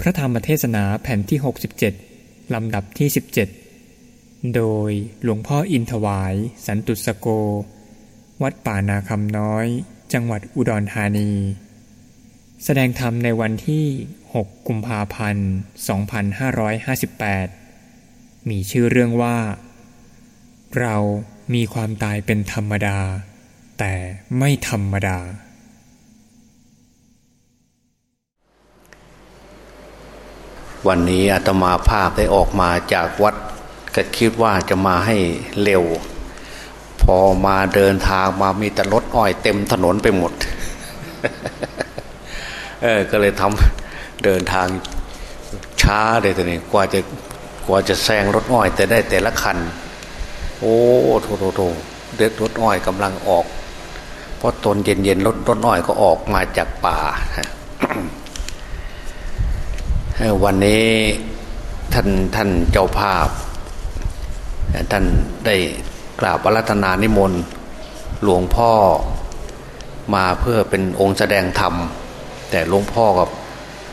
พระธรรมเทศนาแผ่นที่ 67 ลำดับที่ 17 โดยหลวงพ่ออินทวาย สันตุสโก วัดป่านาคำน้อย จังหวัดอุดรธานี แสดงธรรมในวันที่ 6 กุมภาพันธ์ 2558 มีชื่อเรื่องว่า เรามีความตายเป็นธรรมดา แต่ไม่ธรรมดา วันนี้อาตมาภาพได้ออกมาจากวัดก็คิดว่าจะมาให้เร็ว พอมาเดินทางมามีแต่รถอ้อยเต็มถนนไปหมดเออก็เลยทำเดินทางช้าเลยแต่นี่กว่าจะกว่าจะแซงรถอ้อย แต่ได้แต่ละคัน โอ้โถโถโถเด็ดรถอ้อยกำลังออก เพราะตนเย็นๆรถรถอ้อยก็ออกมาจากป่า วันนี้ท่านท่านเจ้าภาพ ท่านได้กราบอารัธนานิมนต์หลวงพ่อมาเพื่อเป็นองค์แสดงธรรม แต่หลวงพ่อกับ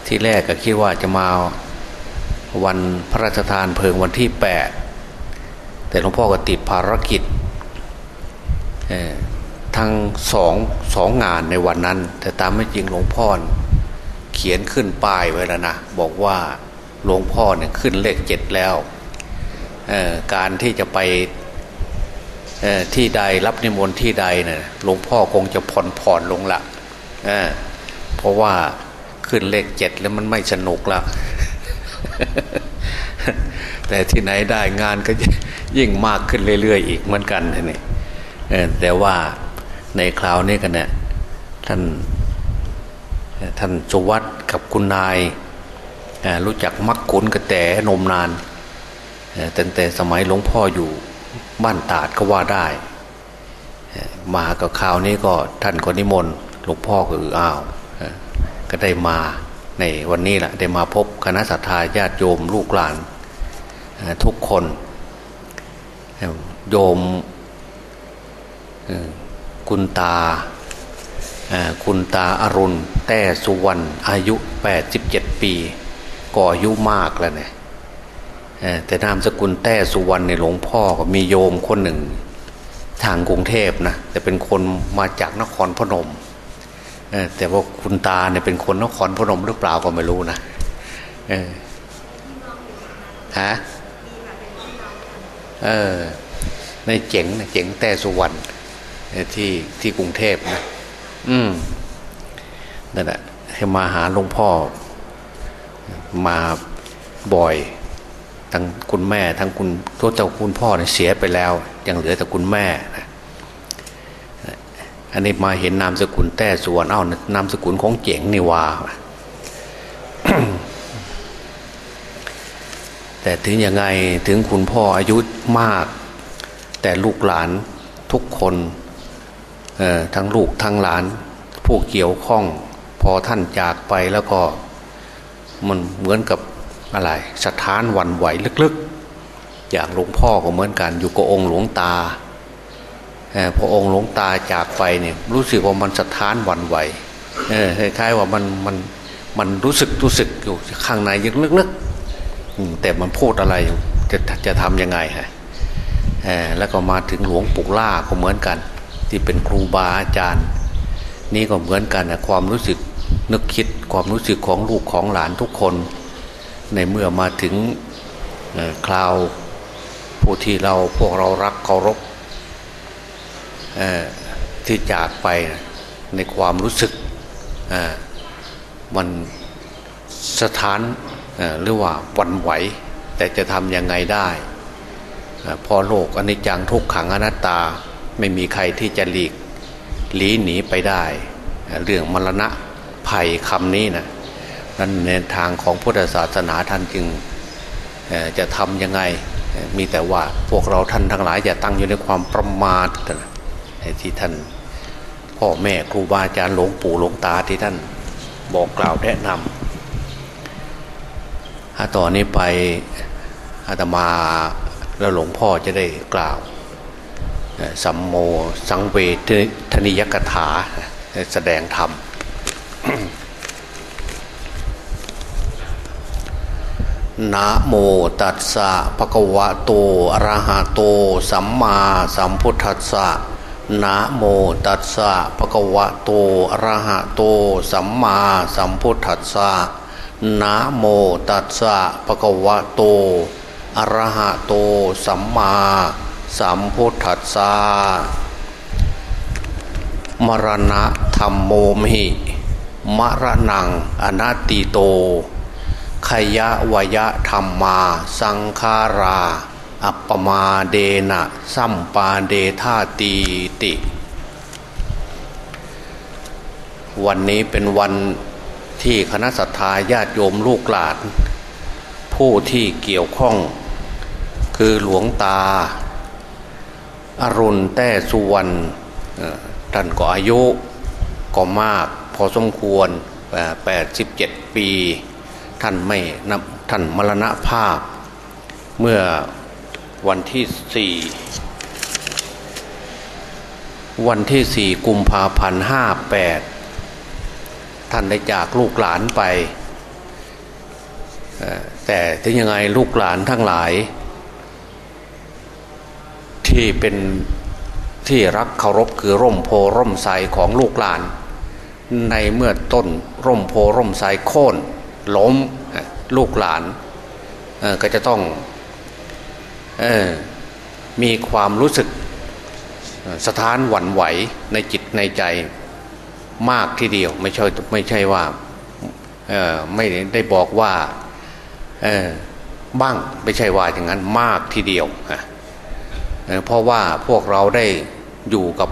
ที่แรกก็คิดว่าจะมาวันพระราชทานเพลิงวันที่แปดแต่หลวงพ่อก็ติดภารกิจทั้งสองสองงานในวันนั้น แต่ตามไม่จริงหลวงพ่อ เขียนขึ้นป้ายไว้แล้วนะบอกว่าหลวงพ่อเนี่ยขึ้นเลขเจ็ดแล้วการที่จะไปที่ใดรับนิมนต์ที่ใดเนี่ยหลวงพ่อคงจะผ่อนผ่อนลงละเเพราะว่าขึ้นเลขเจ็ดแล้วมันไม่สนุกละแต่ที่ไหนได้งานก็ยิ่งมากขึ้นเรื่อยๆ อีกเหมือนกันนี่แต่ว่าในคราวนี้กันเนี่ยท่าน ท่านสุวัตกับคุณนายรู้จักมักขุนกระแตนมนานตั้งแต่สมัยหลวงพ่ออยู่บ้านตาดก็ว่าได้ มากับข่าวนี้ก็ท่านก็นิมนต์หลวงพ่อก็อืออ้าวก็ได้มาในวันนี้แหละได้มาพบคณะสัตยาญาติโยมลูกหลานทุกคนโยมคุณตา คุณตาอรุณ แต้สุวรรณอายุ 87 ปี ก่ออายุมากแล้วเนี่ยแต่นามสกุลแต้สุวรรณในหลวงพ่อก็มีโยมคนหนึ่ง ทางกรุงเทพนะแต่เป็นคนมาจากนครพนมแต่ว่าคุณตาเนี่ยเป็นคนนครพนมหรือเปล่าก็ไม่รู้นะฮะเออในเจ๋งนะเจ๋งแต่สุวรรณที่ที่กรุงเทพนะ อืมนั่นแหละมาหาหลวงพ่อ มาบ่อยทั้งคุณแม่ ทั้งคุณตัวเจ้าคุณพ่อเนี่ยเสียไปแล้ว ยังเหลือแต่คุณแม่นะอันนี้มาเห็นนามสกุลแต้สวนเอ้านามสกุลของเจ๋งนี่ว่าแต่ถึงยังไงถึงคุณพ่ออายุมาก แต่ลูกหลานทุกคน ทั้งลูกทั้งหลาน ผู้เกี่ยวข้อง พอท่านจากไปแล้วก็มันเหมือนกับอะไรสถานวันไหวลึกๆ อย่างหลวงพ่อก็เหมือนกัน อยู่กับองค์หลวงตาพอองค์หลวงตาจากไปเนี่ยรู้สึกว่ามันสถานวันไหวคล้ายๆว่ามันมันมันรู้สึกรู้สึกอยู่ข้างในยังลึกๆแต่มันพูดอะไรจะจะทำยังไงฮะแล้วก็มาถึงหลวงปู่ล่าก็เหมือนกัน ที่เป็นครูบาอาจารย์ นี่ก็เหมือนกันนะความรู้สึกนึกคิดความรู้สึกของลูกของหลานทุกคน ในเมื่อมาถึงคราวผู้ที่เราพวกเรารักเคารพที่จากไปในความรู้สึกมันสถานหรือว่าวันไหว แต่จะทำยังไงได้ พอโลกอนิจจังทุกขังอนัตตา ไม่มีใครที่จะหลีกหลีหนีไปได้ เรื่องมรณะภัยคำนี้นะนั่นในทางของพุทธศาสนาท่านจึงจะทำยังไงมีแต่ว่าพวกเราท่านทั้งหลายอย่าตั้งอยู่ในความประมาทที่ท่านพ่อแม่ครูบาอาจารย์หลวงปู่หลวงตาที่ท่านบอกกล่าวแนะนำถ้าต่อนนี้ไปอาตมาแล้วหลวงพ่อจะได้กล่าว สัมโมสังเวทนิยกถาแสดงธรรม นะโมตัสสะภะคะวะโตอะระหะโต สัมมาสัมพุทธัสสะนะโมตัสสะภะคะวะโตอะระหะโต สัมมาสัมพุทธัสสะนะโมตัสสะภะคะวะโตอะระหะโต สัมมา สัมพุทธัสสะมรณะธรรมโมมิมรณังอนัตติโต ขยะวยะธรรมมา สังคารา อัปปมาเดนะสัมปาเดธาตีติ วันนี้เป็นวันที่คณะสัตยาญาติโยมลูกหลาน ผู้ที่เกี่ยวข้อง คือหลวงตา อรุณแต้สุวรรณท่านก็อายุก็มากพอสมควร 87 ปี ท่านไม่นับท่านมรณภาพ เมื่อวันที่สี่วันที่สี่กุมภาพันธ์ห้าแปดท่านได้จากลูกหลานไป แต่ถึงยังไงลูกหลานทั้งหลาย ที่เป็นที่รักเคารพคือร่มโพร่มใสของลูกหลาน ในเมื่อต้นร่มโพร่มใสโค่นล้มลูกหลานก็จะต้องออมีความรู้สึกสถานหวั่นไหวในจิตในใจมากทีเดียว ไม่ใช่ไม่ใช่ว่าไม่ได้บอกว่าบ้างไม่ใช่ว่าอย่างนั้นมากทีเดียว เพราะว่าพวกเราได้อยู่กับ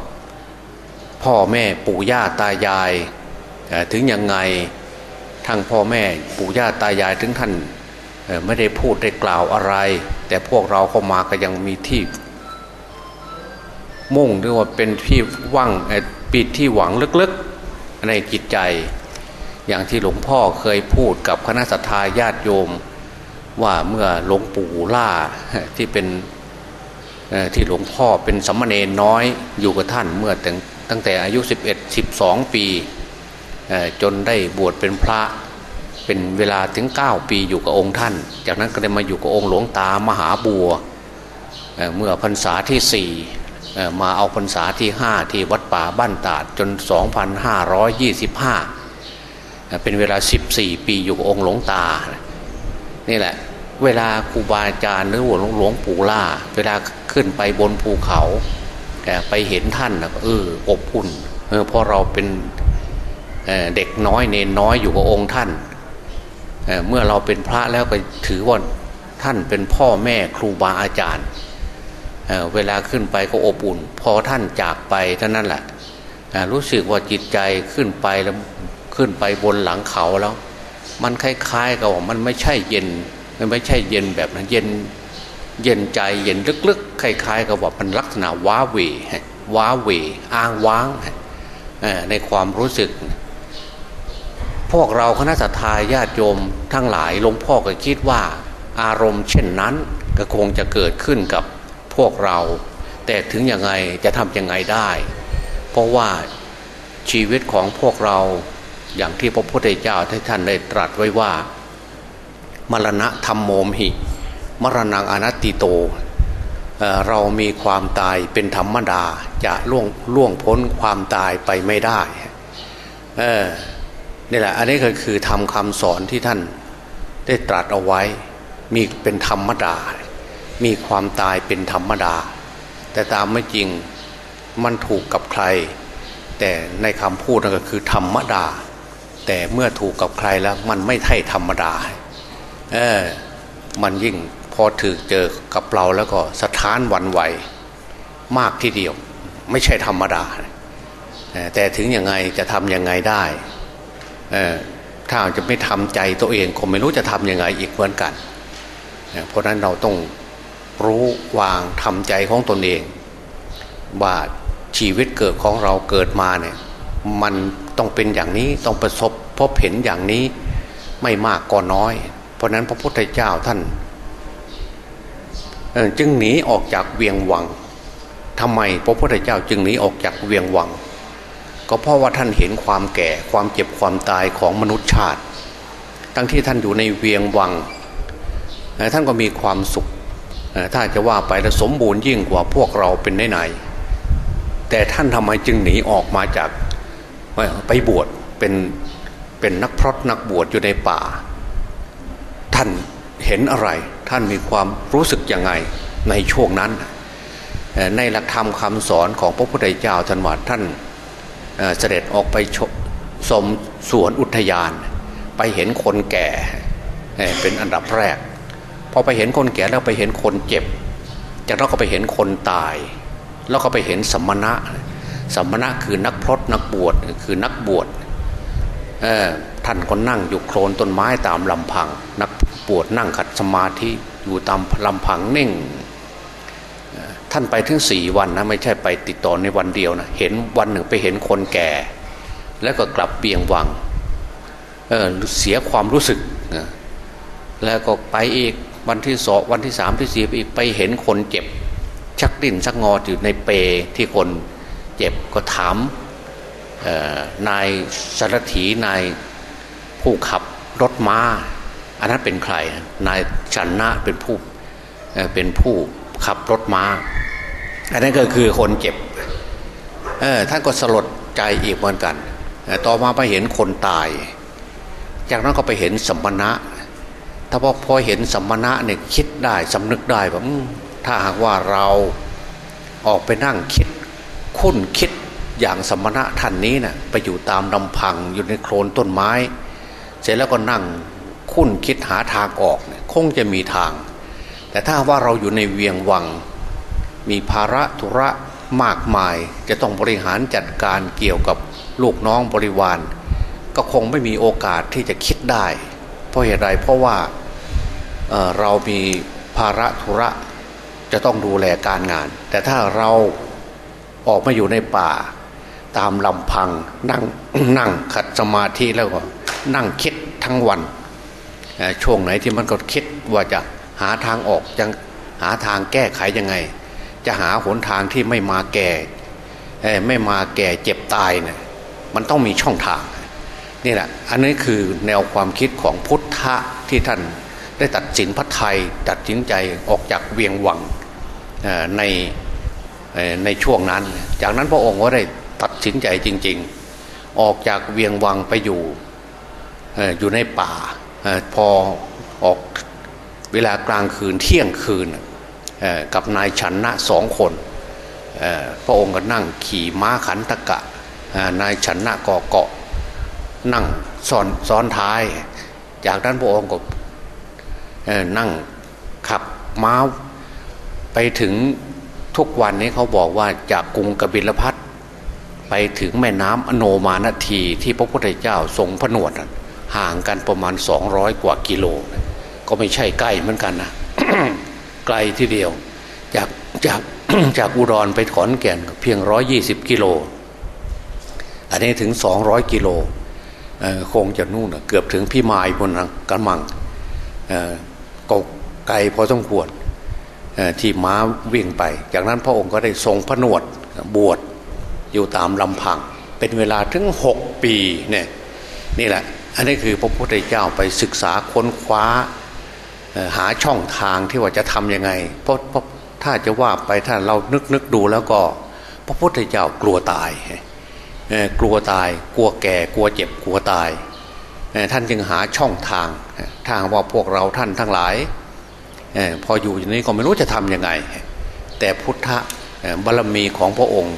พ่อแม่ปู่ย่าตายายถึงยังไงทั้งพ่อแม่ปู่ย่าตายายถึงท่านไม่ได้พูดได้กล่าวอะไร แต่พวกเราเข้ามาก็ยังมีที่ มุ่งหรือว่าเป็นที่ว่างปิดที่หวังลึกๆ ในจิตใจ อย่างที่หลวงพ่อเคยพูดกับคณะสัตยาญาติโยม ว่าเมื่อหลวงปู่ล่าที่เป็น ที่หลวงพ่อเป็นสมมาเนนน้อยอยู่กับท่านเมื่อตั้งตั้งแต่อายุ 11-12 ปีจนได้บวชเป็นพระเป็นเวลาถึง 9 ปีอยู่กับองค์ท่าน จากนั้นก็ได้มาอยู่กับองค์หลวงตามหาบัวเมื่อพรรษาที่สี่มาเอาพรรษาที่ห้าที่วัดป่าบ้านตาดจน 2525 เป็นเวลา 14 ปีอยู่กับองค์หลวงตา นี่แหละ เวลาครูบาอาจารย์หรือหลวงหลวงปู่ล่า เวลาขึ้นไปบนภูเขาไปเห็นท่านเอออบอุ่นเพราะเราเป็นเด็กน้อยเนนน้อยอยู่กับองค์ท่านเเมื่อเราเป็นพระแล้วก็ถือว่าท่านเป็นพ่อแม่ครูบาอาจารย์เเวลาขึ้นไปก็อบอุ่น พอท่านจากไปเท่านั้นแหละรู้สึกว่าจิตใจขึ้นไปแล้วขึ้นไปบนหลังเขาแล้ว มันคล้ายๆกับว่ามันไม่ใช่เย็น ไม่ใช่เย็นแบบนั้นเย็นเย็นใจเย็นลึกๆคล้ายๆกับว่ามันลักษณะว้าเวว้าเวอ้างว้างในความรู้สึก พวกเราคณะสัตยาญาติโยมทั้งหลายหลวงพ่อก็คิดว่า อารมณ์เช่นนั้นก็คงจะเกิดขึ้นกับพวกเรา แต่ถึงยังไงจะทำยังไงได้ เพราะว่าชีวิตของพวกเราอย่างที่พระพุทธเจ้าท่านได้ตรัสไว้ว่า มรณะธรรมโมมหิ มรณังอนัตติโตเเรามีความตายเป็นธรรมดาจะล่วงล่วงพ้นความตายไปไม่ได้นี่แหละ อันนี้ก็คือทำคำสอนที่ท่านได้ตรัสเอาไว้ มีเป็นธรรมดา มีความตายเป็นธรรมดา แต่ตามไม่จริงมันถูกกับใคร แต่ในคำพูดนั่นก็คือธรรมดา แต่เมื่อถูกกับใครแล้วมันไม่ใช่ธรรมดา เออมันยิ่งพอถือเจอกับเราแล้วก็สถานวันไหวมากที่เดียว ไม่ใช่ธรรมดา แต่ถึงยังไงจะทำยังไงได้ถ้าจะไม่ทำใจตัวเองคงไม่รู้จะทำยังไงอีกเหมือนกัน เพราะนั้นเราต้องรู้วางทำใจของตนเองว่าชีวิตเกิดของเราเกิดมาเนี่ยมันต้องเป็นอย่างนี้ต้องประสบพบเห็นอย่างนี้ไม่มากก็น้อย ราะนั้นพระพุทธเจ้าท่านจึงหนีออกจากเวียงวังทำไมพระพุทธเจ้าจึงหนีออกจากเวียงวัง ก็เพราะว่าท่านเห็นความแก่ความเจ็บความตายของมนุษย์ชาติ ทั้งที่ท่านอยู่ในเวียงวัง ท่านก็มีความสุข ถ้าจะว่าไปแล้วสมบูรณ์ยิ่งกว่าพวกเราเป็นไหนๆแต่ท่านทำไมจึงหนีออกมาจากไปบวชเป็นเป็นนักพรตนักบวชอยู่ในป่า ท่านเห็นอะไร ท่านมีความรู้สึกยังไงในช่วงนั้น ในหลักธรรมคำสอนของพระพุทธเจ้าท่านว่าท่านเสด็จออกไปสมสวนอุทยาน ไปเห็นคนแก่เป็นอันดับแรกพอไปเห็นคนแก่แล้วไปเห็นคนเจ็บ จากนั้นก็ไปเห็นคนตาย แล้วก็ไปเห็นสมณะสมณะคือนักพรตนักบวชคือนักบวช ท่านก็นั่งอยู่โคลนต้นไม้ตามลำพัง นักบวชนั่งขัดสมาธิอยู่ตามลำพังนิ่ง ท่านไปถึงสี่วันนะไม่ใช่ไปติดต่อในวันเดียวนะเห็นวันหนึ่งไปเห็นคนแก่ แล้วก็กลับเบียงวังเเสียความรู้สึกแล้วก็ไปอีกวันที่สองวันที่สามที่สี่อีกไปเห็นคนเจ็บ ชักดิ้นชักงออยู่ในเปที่คนเจ็บก็ถามนายสารถีนาย ผู้ขับรถม้า อันนั้นเป็นใคร นายชันนะเป็นผู้เป็นผู้ขับรถม้า อันนั้นก็คือคนเจ็บท่านก็สลดใจอีกเหมือนกัน ต่อมาไปเห็นคนตาย จากนั้นก็ไปเห็นสัมณะ ถ้าพอพอเห็นสัมมณะเนี่ยคิดได้สำนึกได้แบบถ้าหากว่าเราออกไปนั่งคิด คุ้นคิดอย่างสัมณะท่านนี้นะ่ะไปอยู่ตามลำพังอยู่ในโคลนต้นไม้ เสร็จแล้วก็นั่งคุ้นคิดหาทางออกเนี่ยคงจะมีทาง แต่ถ้าว่าเราอยู่ในเวียงวัง มีภาระธุระมากมาย จะต้องบริหารจัดการเกี่ยวกับลูกน้องบริวาร ก็คงไม่มีโอกาสที่จะคิดได้ เพราะเหตุไรเพราะว่าเเรามีภาระธุระจะต้องดูแลการงาน แต่ถ้าเราออกมาอยู่ในป่า ตามลำพังนั่งนั่งขัดสมาธิแล้วก็ นั่งคิดทั้งวันช่วงไหนที่มันก็คิดว่าจะหาทางออกยังหาทางแก้ไขยังไง จะหาหนทางที่ไม่มาแก่ไม่มาแก่เจ็บตายเนะี่ยมันต้องมีช่องทางนี่แหละอันนี้คือแนวความคิดของพุทธะที่ท่านได้ตัดสินพระไทยตัดสินใจออกจากเวียงวังในในช่วงนั้น จากนั้นพระองค์ก็ได้ตัดสินใจจริง ๆ ออกจากเวียงวังไปอยู่ อยู่ในป่าพอออกเวลากลางคืนเที่ยงคืนกับนายชันนะสองคนพระองค์ก็นั่งขี่ม้าขันตะกะนายชันนะก็เกาะนั่งซ้อนซ้อนท้าย จากนั้นพระองค์ก็นั่งขับม้าไปถึงทุกวันนี้เขาบอกว่าจากกรุงกบิลพัทไปถึงแม่น้ำอโนมานทีที่พระพุทธเจ้าทรงผนวด ห่างกันประมาณสองร้อยกว่ากิโล ก็ไม่ใช่ใกล้เหมือนกันนะไกลทีเดียว จากจากจากอุดรไปขอนแก่นเพียงร้อยยี่สิบกิโล อันนี้ถึงสองร้อยกิโลคงจะนู่นเกือบถึงพี่มายบนกันมังก็ไกลพอสมควรที่ม้าวิ่งไป จากนั้นพระองค์ก็ได้ทรงผนวดบวชอยู่ตามลำพัง เป็นเวลาถึงหกปีเนี่ย นี่แหละ อันนี้คือพระพุทธเจ้าไปศึกษาค้นคว้าหาช่องทางที่ว่าจะทำยังไงเพราะเพราะถ้าจะว่าไปถ้าเรานึกนึกดูแล้วก็ พระพุทธเจ้ากลัวตายกลัวตาย กลัวแก่ กลัวเจ็บกลัวตาย ท่านจึงหาช่องทางทางว่าพวกเราท่านทั้งหลายพออยู่อย่างนี้ก็ไม่รู้จะทำยังไง แต่พุทธบารมีของพระองค์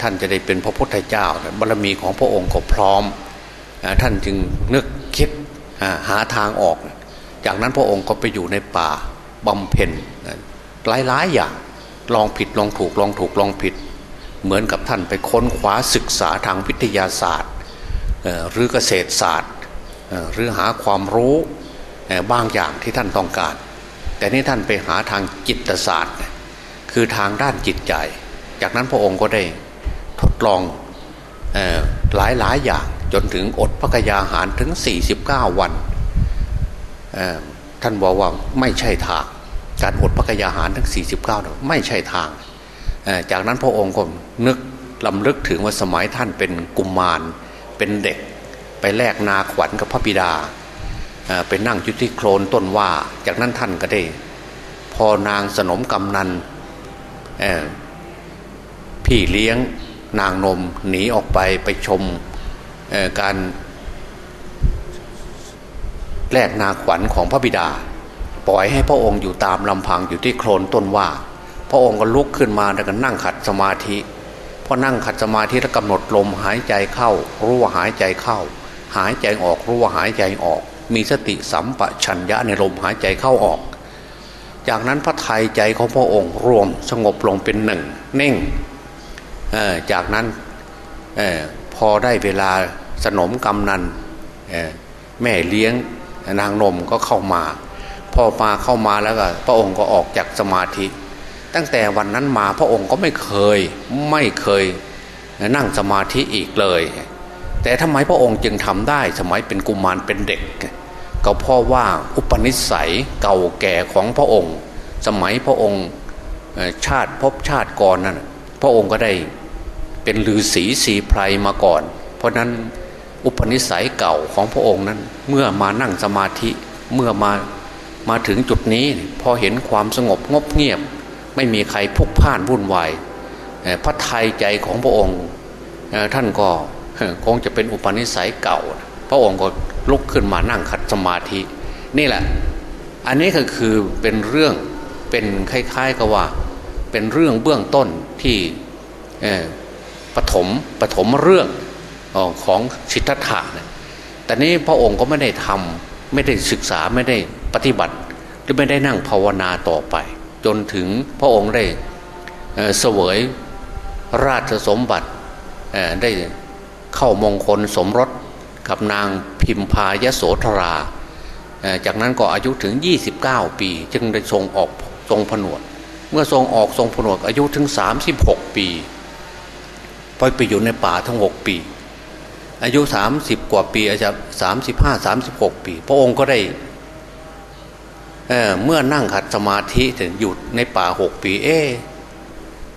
ท่านจะได้เป็นพระพุทธเจ้าบารมีของพระองค์ก็พร้อม ท่านจึงนึกคิดหาทางออก จากนั้นพระองค์ก็ไปอยู่ในป่าบำเพ็ญหลายๆอย่างลองผิดลองถูกลองถูกลองผิด เหมือนกับท่านไปค้นคว้าศึกษาทางวิทยาศาสตร์หรือเกษตรศาสตร์หรือหาความรู้บางอย่างที่ท่านต้องการ แต่นี่ท่านไปหาทางจิตศาสตร์ คือทางด้านจิตใจ จากนั้นพระองค์ก็ได้ทดลองหลายหลายอย่าง จนถึงอดพระกยาหารถึง 49 วัน ท่านบอกว่าไม่ใช่ทาง การอดพระกยาหารทั้ง 49 ไม่ใช่ทาง จากนั้นพระองค์ก็นึกลำลึกถึงว่าสมัยท่านเป็นกุมมารเป็นเด็ก ไปแลกนาขวัญกับพระบิดาไปนั่งยุติโคลนต้นว่า จากนั้นท่านก็ได้ พอนางสนมกำนันพี่เลี้ยงนางนมหนีออกไปไปชม การแลกนาขวัญของพระบิดา ปล่อยให้พระองค์อยู่ตามลำพังอยู่ที่โคลนต้นว่า พระองค์ก็ลุกขึ้นมาแล้วก็นั่งขัดสมาธิพอนั่งขัดสมาธิแล้วกำหนดลมหายใจเข้า รู้ว่าหายใจเข้า หายใจออกรู้ว่าหายใจออก มีสติสัมปชัญญะในลมหายใจเข้าออก จากนั้นพระไทยใจของพระองค์รวมสงบลงเป็นหนึ่งเน่งจากนั้น พอได้เวลาสนมกำนันแม่เลี้ยงนางนมก็เข้ามา พอมาเข้ามาแล้วก็พระองค์ก็ออกจากสมาธิ ตั้งแต่วันนั้นมาพระองค์ก็ไม่เคยไม่เคยนั่งสมาธิอีกเลย แต่ทำไมพระองค์จึงทำได้สมัยเป็นกุมารเป็นเด็ก ก็เพราะว่าอุปนิสัยเก่าแก่ของพระองค์ สมัยพระองค์ชาติพบชาติก่อนนั้นพระองค์ก็ได้ เป็นฤาษีสีไพรมาก่อน เพราะนั้นอุปนิสัยเก่าของพระองค์นั้น เมื่อมานั่งสมาธิเมื่อมามาถึงจุดนี้พอเห็นความสงบงบเงียบ ไม่มีใครพุกพ่านวุ่นวายพระไทยใจของพระองค์ท่านก็คงจะเป็นอุปนิสัยเก่า พระองค์ก็ลุกขึ้นมานั่งขัดสมาธิ นี่แหละ อันนี้ก็คือเป็นเรื่องเป็นคล้ายๆกับว่า เป็นเรื่องเบื้องต้นที่ ปฐมปฐมเรื่องของสิทธัตถะนะแต่นี้พระองค์ก็ไม่ได้ทำไม่ได้ศึกษาไม่ได้ปฏิบัติ หรือไม่ได้นั่งภาวนาต่อไป จนถึงพระองค์ได้เสวยราชสมบัติได้เข้ามงคลสมรสกับนางพิมพายโสธรา จากนั้นก็อายุถึง 29 ปี จึงได้ทรงออกทรงผนวด เมื่อทรงออกทรงผนวดอายุถึง 36 ปี ไปไปอยู่ในป่าทั้งหกปี อายุสามสิบกว่าปีอาจจะสามสิบห้าสามสิบหกปี พระองค์ก็ได้เเมื่อนั่งขัดสมาธิถึงหยุดในป่าหกปี เอ๊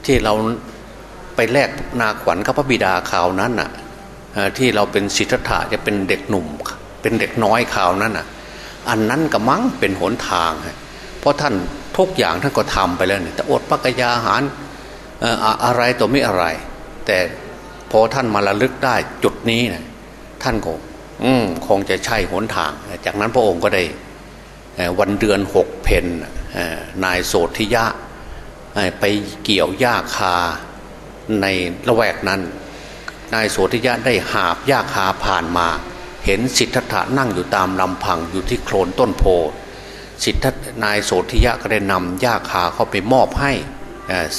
ที่เราไปแลกนาขวัญกับพระบิดาข่าวนั้นน่ะที่เราเป็นสิทธัตถะจะเป็นเด็กหนุ่ม เป็นเด็กน้อยข่าวนั้นน่ะ อันนั้นก็มั้งเป็นหนทาง เพราะท่านทุกอย่างท่านก็ทำไปแล้วนี่แต่อดปักยาหารอะไรตัวไม่อะไร แต่พอท่านมาระลึกได้จุดนี้นะท่านก็อืมคงจะใช่หนทาง จากนั้นพระองค์ก็ได้วันเดือนหกเพนนายโสธิยะไปเกี่ยวหญ้าคาในละแวกนั้น นายโสธิยะได้หาบหญ้าคาผ่านมา เห็นสิทธัตถะนั่งอยู่ตามลำพังอยู่ที่โคลนต้นโพสิทธนายโสธิยะก็ได้นำหญ้าคาเข้าไปมอบให้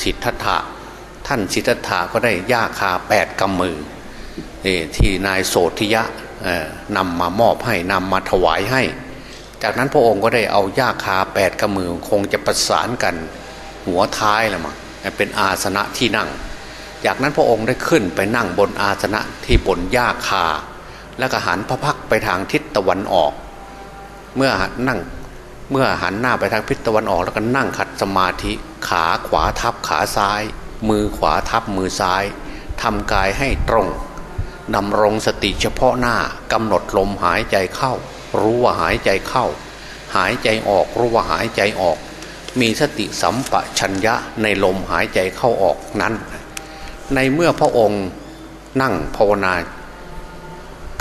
สิทธัตถะ ท่านสิทธัตถะก็ได้ยาคาแปดกำมือที่นายโสธิยะนำมามอบให้นำมาถวายให้ จากนั้นพระองค์ก็ได้เอายาคาแปดกำมือคงจะประสานกันหัวท้ายละมั้งเป็นอาสนะที่นั่ง จากนั้นพระองค์ได้ขึ้นไปนั่งบนอาสนะที่บนยาคา แล้วก็หันพระพักไปทางทิศตะวันออก เมื่อนั่งเมื่อหันหน้าไปทางทิศตะวันออกแล้วก็นั่งขัดสมาธิขาขวาทับขาซ้าย มือขวาทับมือซ้ายทำกายให้ตรงดำรงสติเฉพาะหน้ากำหนดลมหายใจเข้า รู้ว่าหายใจเข้า หายใจออกรู้ว่าหายใจออก มีสติสัมปชัญญะในลมหายใจเข้าออกนั้น ในเมื่อพระองค์นั่งภาวนา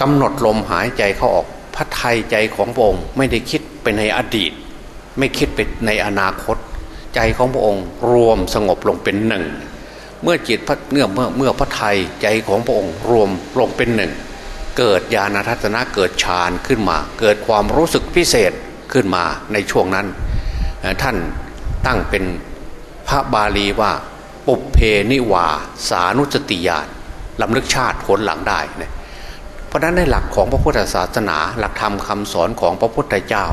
กำหนดลมหายใจเข้าออกพระไทยใจของพระองค์ไม่ได้คิดไปในอดีต ไม่คิดไปในอนาคต ใจของพระองค์รวมสงบลงเป็นหนึ่ง เมื่อจิตพระเมื่อเมื่อเมื่อพระไทยใจของพระองค์รวมลงเป็นหนึ่ง เกิดญาณทัศนะเกิดฌานขึ้นมา เกิดความรู้สึกพิเศษขึ้นมาในช่วงนั้น ท่านตั้งเป็นพระบาลีว่าปุเพนิวาสานุสติญาณลำลึกชาติผลหลังได้เพราะนั้นในหลักของพระพุทธศาสนา หลักธรรมคำสอนของพระพุทธเจ้า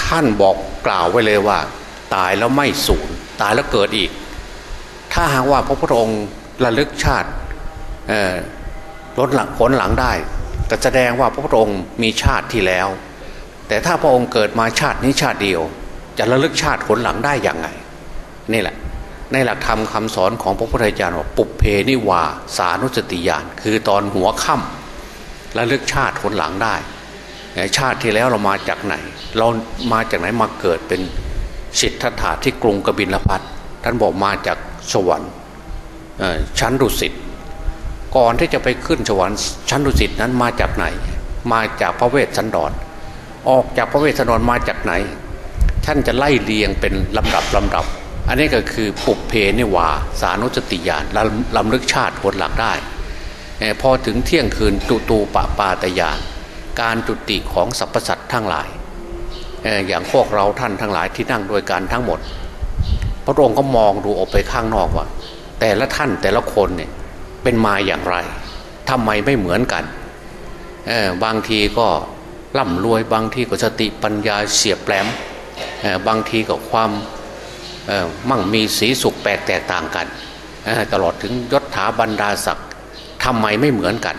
ท่านบอกกล่าวไว้เลยว่า ตายแล้วไม่สูญ ตายแล้วเกิดอีก ถ้าหากว่าพระพุทธองค์ระลึกชาติลดหลังผลหลังได้ แต่แสดงว่าพระพุทธองค์มีชาติที่แล้ว แต่ถ้าพระองค์เกิดมาชาตินี้ชาติเดียว จะระลึกชาติผลหลังได้อย่างไง นี่แหละ ในหลักธรรมคาสอนของพระพุทธเจ้าว่าปุเพนิวาสานุสติญาณคือตอนหัวค่ระลึกชาติคนหลังได้ชาติที่แล้วเรามาจากไหน เรามาจากไหนมาเกิดเป็น สิทธัตถะที่กรุงกบิลพัทท่านบอกมาจากสวรรค์ชั้นดุสิตก่อนที่จะไปขึ้นสวรรค์ชั้นดุสิตนั้นมาจากไหน มาจากพระเวสสันดรออกจากพระเวสสันดรมาจากไหน ท่านจะไล่เรียงเป็นลำดับลำดับ อันนี้ก็คือปุเพนิวาสานุสติญาณลำลึกชาติผลหลักได้พอถึงเที่ยงคืนตุตูปปาตยานการจุติของสรรพสัตว์ทั้งหลาย อย่างพวกเราท่านทั้งหลายที่นั่งโดยการทั้งหมด พระองค์ก็มองดูออกไปข้างนอกว่า แต่ละท่านแต่ละคนเนี่ยเป็นมาอย่างไรทำไมไม่เหมือนกันบางทีก็ร่ำรวยบางทีก็สติปัญญาเสียบแปลมบางทีก็ความมั่งมีสีสุขแปลกแตกต่างกัน ตลอดถึงยศถาบรรดาศักดิ์ทำไมไม่เหมือนกัน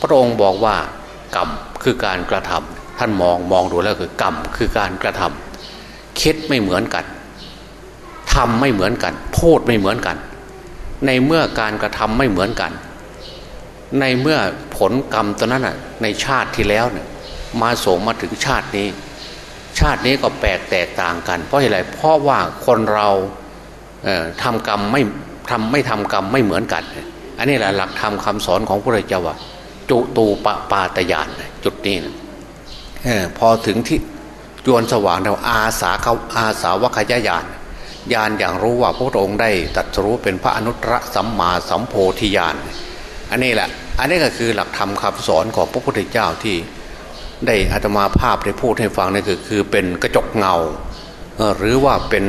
พระองค์บอกว่ากรรมคือการกระทำ ท่านมองมองดูแล้วคือกรรมคือการกระทำคิดไม่เหมือนกันทำไม่เหมือนกัน พูดไม่เหมือนกัน ในเมื่อการกระทำไม่เหมือนกัน ในเมื่อผลกรรมตัวนั้นอะในชาติที่แล้วเนี่ยมาส่งมาถึงชาตินี้ ชาตินี้ก็แปลกแตกต่างกัน เพราะอะไรเพราะว่าคนเราเทำกรรมไม่ทำไม่ทำกรรมไม่เหมือนกัน อันนี้แหละหลักธรรมคาสอนของพระเจ้าว่าจุตูปปาตยานจุดนี้นะ พอถึงที่จวนสว่างเราอาสาเขาอาสาวคยายานยานอย่างรู้ว่าพระองค์ได้ตัดรู้เป็นพระอนุตตรสัมมาสัมโพธิญาณอันนี้แหละ อันนี้ก็คือหลักธรรมคำสอนของพระพุทธเจ้าที่ได้อาตมาภาพได้พูดให้ฟังนี่คือคือเป็นกระจกเงา หรือว่าเป็น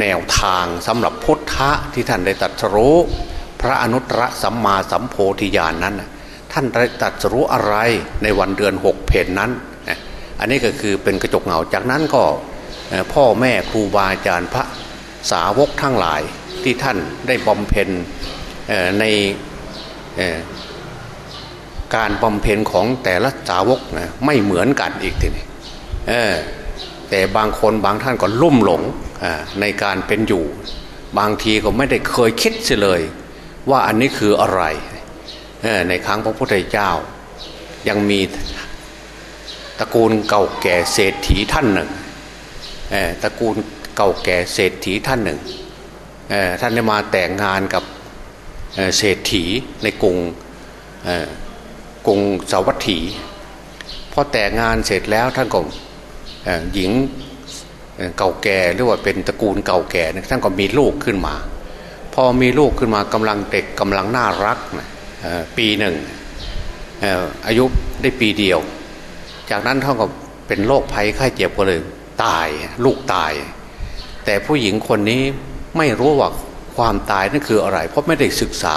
แนวทางสำหรับพุทธะที่ท่านได้ตัดรู้ พระอนุตตรสัมมาสัมโพธิญาณนนั้น ท่านได้ตัดรู้อะไรในวันเดือนหกเพนนั้น อันนี้ก็คือเป็นกระจกเงาจากนั้นก็พ่อแม่ครูบาอาจารย์พระสาวกทั้งหลายที่ท่านได้บำเพ็ญในการบำเพ็ญของแต่ละสาวกนะไม่เหมือนกันอีกทีนี้แต่บางคนบางท่านก็ลุ่มหลงในการเป็นอยู่ บางทีก็ไม่ได้เคยคิดเลย ว่าอันนี้คืออะไรในครั้งพระพุทธเจ้ายังมี ตระกูลเก่าแก่เศรษฐีท่านหนึ่งตระกูลเก่าแก่เศรษฐีท่านหนึ่งท่านได้มาแต่งงานกับเศรษฐีในกรุงกรุงสาวัตถีพอแต่งงานเสร็จแล้วท่านก็หญิงเก่าแก่หรือว่าเป็นตระกูลเก่าแก่ท่านก็มีลูกขึ้นมา พอมีลูกขึ้นมากำลังเด็กกำลังน่ารักนะปีหนึ่งอายุได้ปีเดียว จากนั้นท่านก็เป็นโรคภัยไข้เจ็บก็เลยตายลูกตาย แต่ผู้หญิงคนนี้ไม่รู้ว่าความตายนั่นคืออะไร เพราะไม่ได้ศึกษา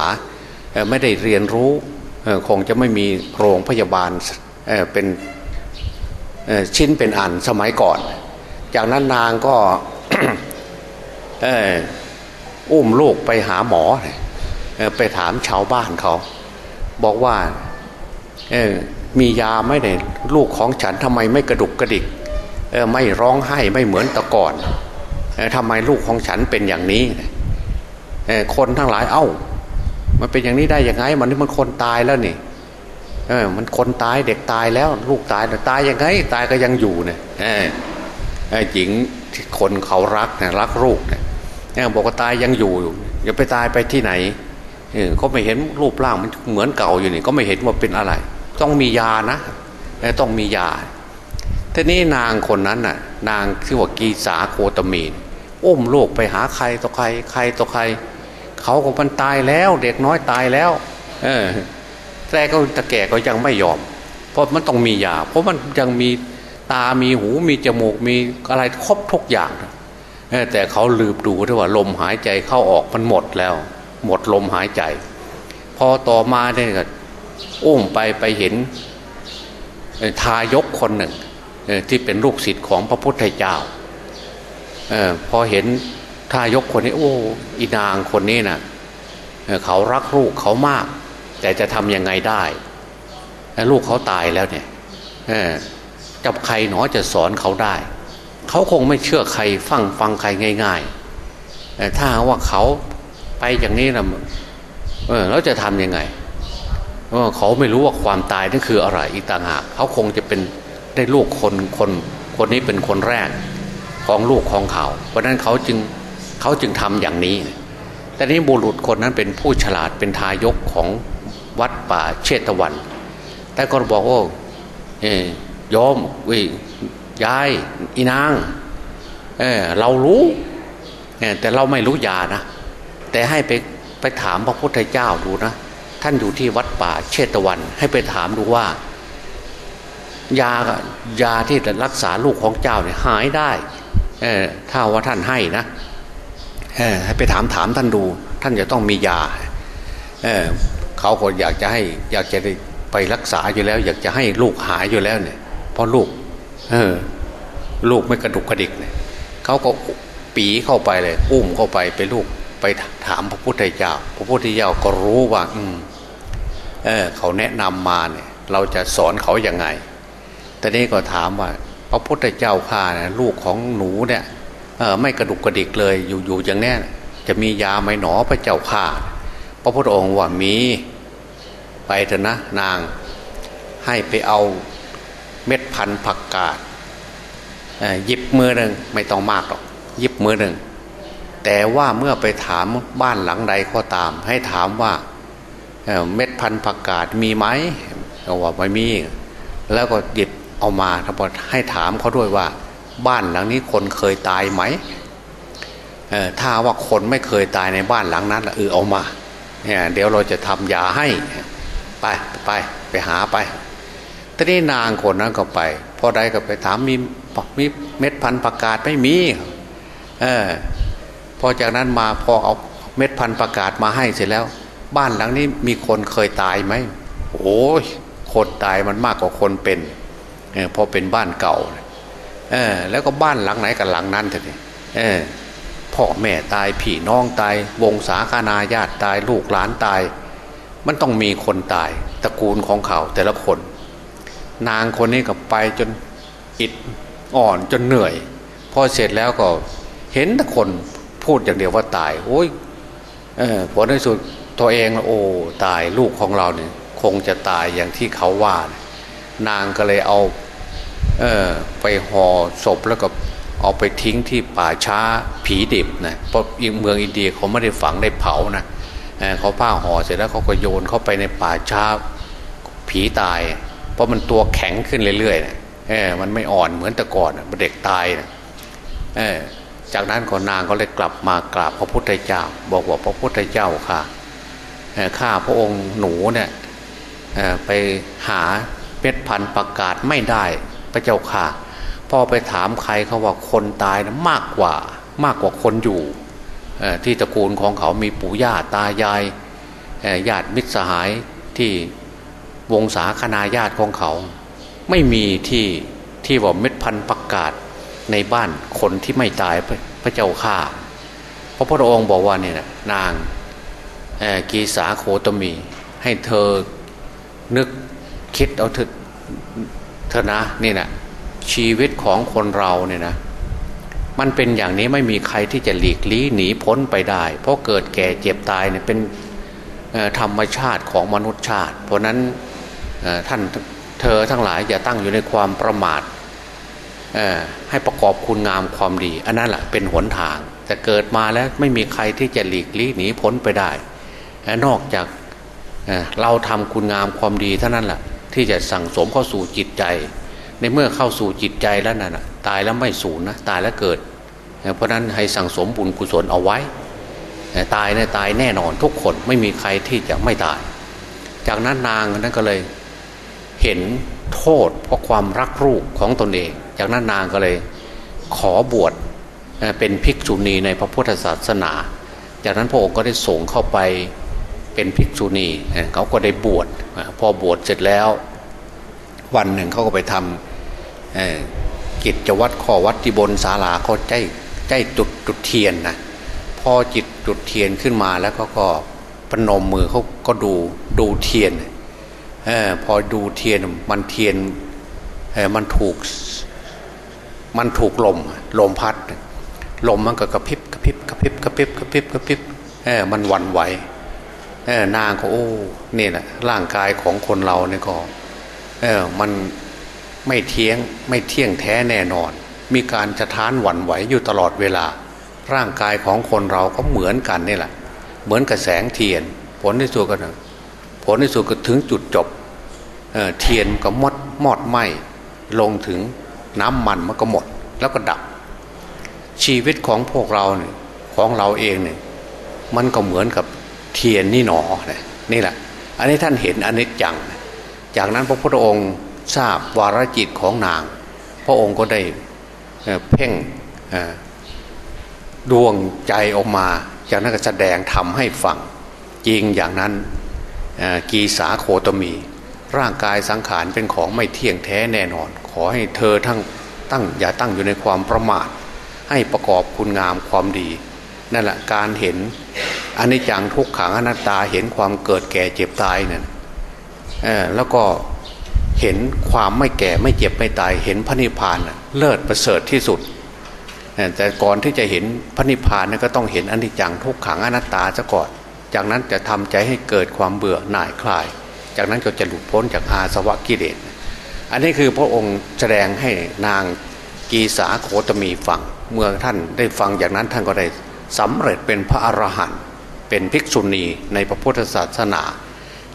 ไม่ได้เรียนรู้คงจะไม่มีโรงพยาบาลเป็นชิ้นเป็นอันสมัยก่อน จากนั้นนางก็อุ้มลูกไปหาหมอ ไปถามชาวบ้านเขา บอกว่า มียาไม่ได้ลูกของฉันทำไมไม่กระดุกกระดิกไม่ร้องไห้ไม่เหมือนแต่ก่อนทำไมลูกของฉันเป็นอย่างนี้คนทั้งหลายเอา้า มันเป็นอย่างนี้ได้ยังไง มันนี่มันคนตายแล้วนี่เออมันคนตายเด็กตายแล้ว ลูกตายตายยังไง ตายก็ยังอยู่เนี่ยหญิงคนเขารักเนี่ยรักลูกเนี่ยบอกว่าตายยังอยู่อย่าไปตายไปที่ไหนเขาไม่เห็นรูปร่างมันเหมือนเก่าอยู่นี่ก็ไม่เห็นว่าเป็นอะไร ต้องมียานะต้องมียาทีนี้นางคนนั้นน่ะ นางที่อว่ากีสาโคตมีนอุ้มลูกไปหาใครต่อใคร ใครต่อใคร เขาก็มันตายแล้ว เด็กน้อยตายแล้ว เออแต่ก็ตะแก่ก็ยังไม่ยอม เพราะมันต้องมียา เพราะมันยังมีตามีหูมีจมูกมีอะไรครบทุกอย่างแต่เขาลืมดูที่ว่าลมหายใจเข้าออกมันหมดแล้ว หมดลมหายใจ พอต่อมาเนี่ย อุ้มไปไปเห็นทายกคนหนึ่งที่เป็นลูกศิษย์ของพระพุทธเจ้าอพอเห็นทายกคนนี้โอ้อีนางคนนี้นะ่ะเขารักลูกเขามาก แต่จะทำยังไงได้ ลูกเขาตายแล้วเนี่ยจับใครหนอจะสอนเขาได้ เขาคงไม่เชื่อใครฟังฟังใครง่าย ๆ ถ้าว่าเขาไปอย่างนี้นะเออแล้วจะทำยังไง เขาไม่รู้ว่าความตายนั่นคืออะไรอีกต่างหากเขาคงจะเป็นได้ลูกคนคนคนนี้เป็นคนแรกของลูกของเขา เพราะนั้นเขาจึงเขาจึงทำอย่างนี้ แต่นี้บุรุษคนนั้นเป็นผู้ฉลาดเป็นทายกของวัดป่าเชตวัน แต่ก็บอกว่าเยอมวิยายอีนางเออเรารู้แต่เราไม่รู้ยานะ แต่ให้ไปไปถามพระพุทธเจ้าดูนะ ท่านอยู่ที่วัดป่าเชตวัน ให้ไปถามดูว่า ยายาที่จะรักษาลูกของเจ้าเนี่ยหายได้ถ้าว่าท่านให้นะให้ไปถามถามท่านดู ท่านจะต้องมียาเเขาก็อยากจะให้อยากจะไปรักษาอยู่แล้ว อยากจะให้ลูกหายอยู่แล้วเนี่ยเพราะลูก เออ ลูกไม่กระดุกกระดิกเนี่ยเขาก็ปีเข้าไปเลย อุ้มเข้าไปไปลูกไปถามพระพุทธเจ้า พระพุทธเจ้าก็รู้ว่า อืม เออเขาแนะนำมาเนี่ย เราจะสอนเขาอย่างไง แต่นี้ก็ถามว่า พระพุทธเจ้าข้าเนี่ยลูกของหนูเนี่ยเออไม่กระดุกกระดิกเลยอยู่อยู่อย่างแน่จะมียาไหมหนอพระเจ้าข้าพระพุทธองค์ว่ามีไปเถอะนะนางให้ไปเอาเม็ดพันธุ์ผักกาดหยิบมือหนึ่งไม่ต้องมากหรอกหยิบมือหนึ่งแต่ว่าเมื่อไปถามบ้านหลังใดก็ตาม ให้ถามว่า เม็ดพันธุ์ผักกาดมีไหมเขาว่าไม่มี แล้วก็หยิบเอามาทั้งหมดให้ถามเขาด้วยว่า บ้านหลังนี้คนเคยตายไหมถ้าว่าคนไม่เคยตายในบ้านหลังนั้นเออเอามาเนี่ยเดี๋ยวเราจะทำยาให้ ไปไปไปหาไปตอนนี้นางคนนั้นก็ไปพอใดก็ไปถามมีมีเม็ดพันธุ์ประกาศไม่มีเออพอจากนั้นมาพอเอาเม็ดพันธุ์ประกาศมาให้เสร็จแล้ว บ้านหลังนี้มีคนเคยตายไหมโอ้ยคนตายมันมากกว่าคนเป็นเออพอเป็นบ้านเก่าเออแล้วก็บ้านหลังไหนกับหลังนั้นเถอะเออพ่อแม่ตายพี่น้องตาย วงศาคณาญาติตายลูกหลานตาย มันต้องมีคนตายตระกูลของเขาแต่ละคน นางคนนี้ก็ไปจนอิดอ่อนจนเหนื่อย พอเสร็จแล้วก็เห็นแต่คนพูดอย่างเดียวว่าตาย โอ้ยเออผลในสุด ตัวเองโอ้ตายลูกของเราเนี่ยคงจะตายอย่างที่เขาว่านางก็เลยเอาเออไปห่อศพแล้วก็เอาไปทิ้งที่ป่าช้าผีดิบนะเพราะเมืองอินเดียเขาไม่ได้ฝังได้เผานะเขาผ้าห่อเสร็จแล้วเขาก็โยนเข้าไปในป่าช้าผีตาย เพราะมันตัวแข็งขึ้นเรื่อยๆนะเออมันไม่อ่อนเหมือนแต่ก่อนมันเด็กตายนะเออจากนั้นก็นางก็เลยกลับมากราบพระพุทธเจ้า บอกว่าพระพุทธเจ้าค่ะ ข้าพระองค์หนูเนี่ยไปหาเม็ดพันธุ์ประกาศไม่ได้พระเจ้าค่ะพ่อไปถามใครเขาว่าคนตายนะมากกว่ามากกว่าคนอยู่ที่ตระกูลของเขามีปู่ย่าตายายญาติมิตรสหายที่วงศาคณาญาติของเขา ไม่มีที่ที่ว่าเม็ดพันธุ์ประกาศในบ้านคนที่ไม่ตายพระเจ้าข่าพระพุทธองค์บอกว่าเนี่ยนาง กีสาโคตมี ให้เธอนึกคิดเอาเธอเธอนะนี่นะชีวิตของคนเราเนี่ยนะมันเป็นอย่างนี้ไม่มีใครที่จะหลีกลี่หนีพ้นไปได้ เพราะเกิดแก่เจ็บตายเนี่ยเป็นธรรมชาติของมนุษยชาติ เพราะนั้นท่านเธอทั้งหลายอย่าตั้งอยู่ในความประมาทให้ประกอบคุณงามความดี อันนั้นแหละเป็นหนทาง แต่เกิดมาแล้วไม่มีใครที่จะหลีกลี่หนีพ้นไปได้ นอกจากเราทำคุณงามความดีเท่านั้นแหละที่จะสั่งสมเข้าสู่จิตใจ ในเมื่อเข้าสู่จิตใจแล้วนั่นตายแล้วไม่สูญนะตายแล้วเกิด เพราะนั้นให้สั่งสมบุญกุศลเอาไว้ ตายเนี่ยตายแน่นอนทุกคนไม่มีใครที่จะไม่ตาย จากนั้นนางนั้นก็เลยเห็นโทษเพราะความรักลูกของตนเอง จากนั้นนางก็เลยขอบวชเป็นภิกษุณีในพระพุทธศาสนา จากนั้นพระองค์ก็ได้ส่งเข้าไป เป็นภิกษุณีเขาก็ได้บวชพอบวชเสร็จแล้ว วันหนึ่งเขาก็ไปทำกิจวัตรข้อวัดที่บนศาลาเขาใจใจจุดจุดเทียนนะพอจิตจุดเทียนขึ้นมาแล้วเขาก็ปนมมือเขาก็ดูดูเทียนอพอดูเทียนมันเทียนมันถูกมันถูกลมลมพัด ลมมันก็กระพริบกระพริบกระพริบกระพริบกระพริบกระพริบเออมันวันไหว นางก็โอ้นี่แหละร่างกายของคนเราเนี่ยก็เออมันไม่เที่ยงไม่เที่ยงแท้แน่นอน มีการจะท้านหวั่นไหวอยู่ตลอดเวลา ร่างกายของคนเราก็เหมือนกันนี่แหละ เหมือนกับแสงเทียน ผลที่สุดก็ผลที่สุดก็ถึงจุดจบเเทียนก็มดมอดไหมลงถึงน้ำมันมันก็หมด แล้วก็ดับ ชีวิตของพวกเราเนี่ยของเราเองเนี่ยมันก็เหมือนกับ เทียนนี่หนอนี่แหละ อันนี้ท่านเห็นอันนี้จัง จากนั้นพระพุทธองค์ทราบวารจิตของนาง พระองค์ก็ได้เพ่งดวงใจออกมา จากนั้นก็แสดงทำให้ฟังจริงอย่างนั้นกีสาโคตมี ร่างกายสังขารเป็นของไม่เที่ยงแท้แน่นอน ขอให้เธอทั้งตั้งอย่าตั้งอยู่ในความประมาท ให้ประกอบคุณงามความดี นั่นแหละการเห็นอันนี้จังทุกขังอนัตตาเห็นความเกิดแก่เจ็บตายเนี่ยแล้วก็เห็นความไม่แก่ไม่เจ็บไม่ตาย เห็นพระนิพพานเลิศประเสริฐที่สุด แต่ก่อนที่จะเห็นพระนิพพานก็ต้องเห็นอนิจจังทุกขังอนัตตาซะก่อน จากนั้นจะทำใจให้เกิดความเบื่อหน่ายคลาย จากนั้นก็จะหลุดพ้นจากอาสวะกิเลส อันนี้คือพระองค์แสดงให้นางกีสาโคตมีฟัง เมื่อท่านได้ฟังอย่างนั้นท่านก็ได้ สำเร็จเป็นพระอรหันต์เป็นภิกษุณีในพระพุทธศาสนา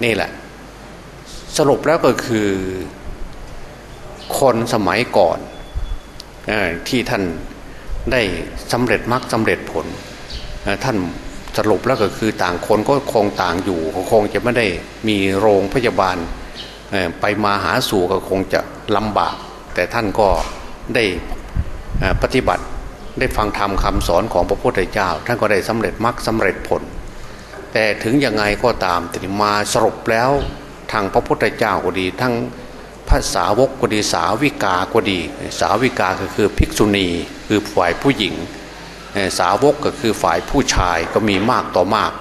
นี่แหละ สรุปแล้วก็คือคนสมัยก่อนอที่ท่านได้สำเร็จมรรคสำเร็จผลท่านสรุปแล้วก็คือต่างคนก็คงต่างอยู่คงจะไม่ได้มีโรงพยาบาลไปมาหาสู่ก็คงจะลำบาก แต่ท่านก็ได้ปฏิบัติ ได้ฟังธรรมคำสอนของพระพุทธเจ้า ท่านก็ได้สำเร็จมรรคสาเร็จผล แต่ถึงยังไงก็ตามแต่มาสรุปแล้วทางพระพุทธเจ้าก็ดี ทั้งภาษาวกก็ดีสาวิกาก็ดี สาวิกาก็คือภิกษุณีคือฝ่ายผู้หญิง สาวกก็คือฝ่ายผู้ชายก็มีมากต่อมาก